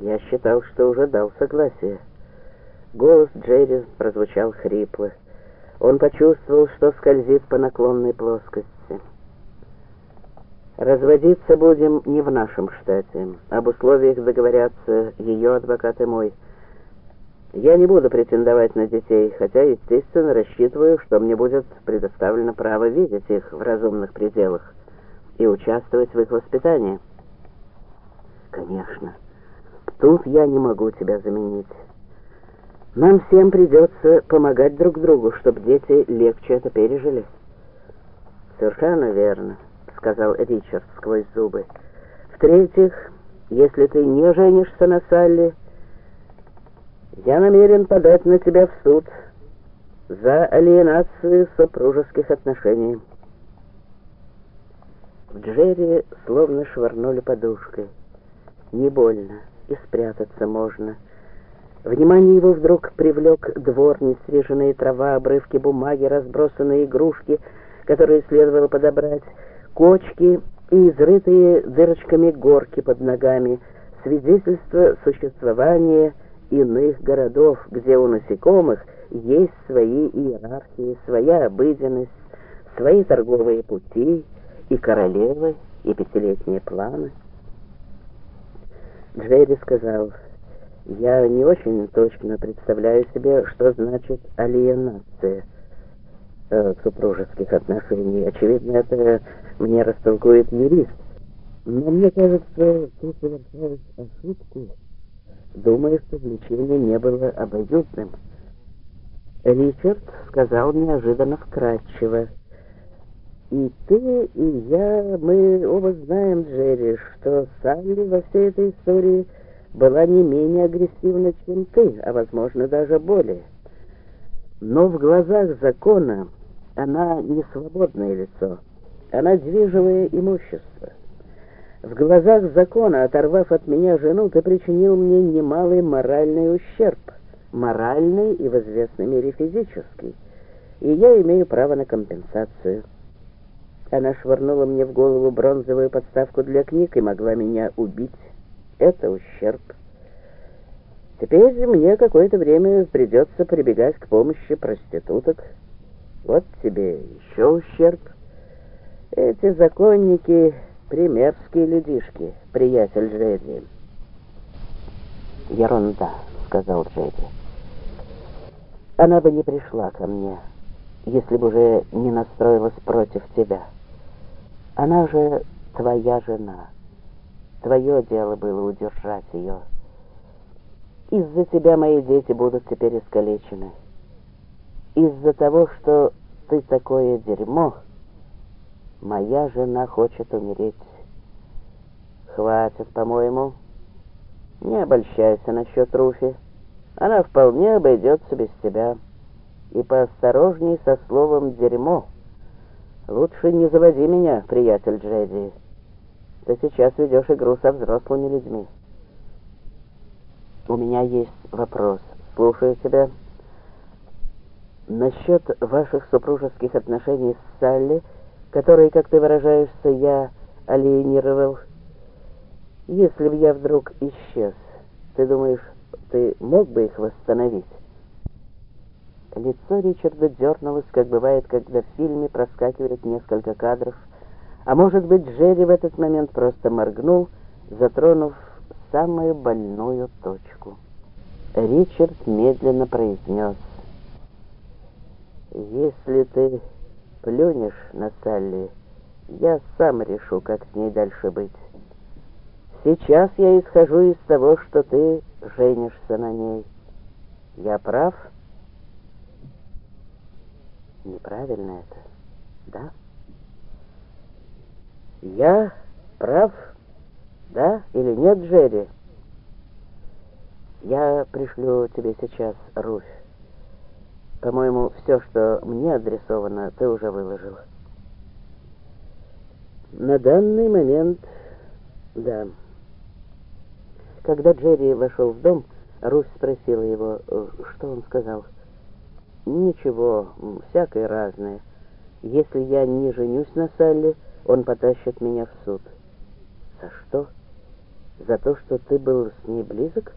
Я считал, что уже дал согласие. Голос Джерри прозвучал хрипло. Он почувствовал, что скользит по наклонной плоскости. Разводиться будем не в нашем штате. Об условиях договорятся ее адвокат и мой. Я не буду претендовать на детей, хотя, естественно, рассчитываю, что мне будет предоставлено право видеть их в разумных пределах и участвовать в их воспитании. Конечно, тут я не могу тебя заменить. Нам всем придется помогать друг другу, чтобы дети легче это пережили. Совершенно верно, сказал Ричард сквозь зубы. В-третьих, если ты не женишься на Салли, я намерен подать на тебя в суд за алиенацию супружеских отношений. В Джерри словно швырнули подушкой. Не больно, и спрятаться можно. Внимание его вдруг привлек двор, несреженная трава, обрывки бумаги, разбросанные игрушки, которые следовало подобрать, кочки и изрытые дырочками горки под ногами, свидетельство существования иных городов, где у насекомых есть свои иерархии, своя обыденность, свои торговые пути — и королевы, и пятилетние планы. Джерри сказал, я не очень точно представляю себе, что значит алиенация э, супружеских отношений. Очевидно, это мне растолкует юрист. Но мне кажется, ты совершаешь ошибку, думая, что влечение не было обоюдным. Ричард сказал неожиданно вкратчиво, и ты, и я, мы оба знаем, Джерри, что Салли во всей этой истории была не менее агрессивна, чем ты, а, возможно, даже более. Но в глазах закона она не свободное лицо, она движимое имущество. В глазах закона, оторвав от меня жену, ты причинил мне немалый моральный ущерб, моральный и в известной мере физический, и я имею право на компенсацию. Она швырнула мне в голову бронзовую подставку для книг и могла меня убить. Это ущерб. Теперь мне какое-то время придется прибегать к помощи проституток. Вот тебе еще ущерб. Эти законники — примерские людишки, приятель Джерри. «Ерунда», — сказал Джерри. «Она бы не пришла ко мне, если бы уже не настроилась против тебя». Она же твоя жена. Твое дело было удержать ее. Из-за тебя мои дети будут теперь искалечены. Из-за того, что ты такое дерьмо, моя жена хочет умереть. Хватит, по-моему. Не обольщайся насчет Руфи. Она вполне обойдется без тебя. И поосторожней со словом «дерьмо». Лучше не заводи меня, приятель Джеди. Ты сейчас ведешь игру со взрослыми людьми. У меня есть вопрос. Слушаю тебя. Насчет ваших супружеских отношений с Салли, которые, как ты выражаешься, я алиенировал. Если бы я вдруг исчез, ты думаешь, ты мог бы их восстановить? Лицо Ричарда дернулось, как бывает, когда в фильме проскакивает несколько кадров, а может быть, Джерри в этот момент просто моргнул, затронув самую больную точку. Ричард медленно произнес, «Если ты плюнешь на Салли, я сам решу, как с ней дальше быть. Сейчас я исхожу из того, что ты женишься на ней. Я прав?» Неправильно это, да? Я прав, да или нет, Джерри? Я пришлю тебе сейчас Руфь. По-моему, все, что мне адресовано, ты уже выложил. На данный момент, да. Когда Джерри вошел в дом, Руфь спросила его, э, что он сказал. Ничего, всякое разное. Если я не женюсь на Салли, он потащит меня в суд. За что? За то, что ты был с ней близок?